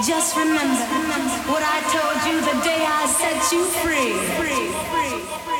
Just remember what I told you the day I set you free.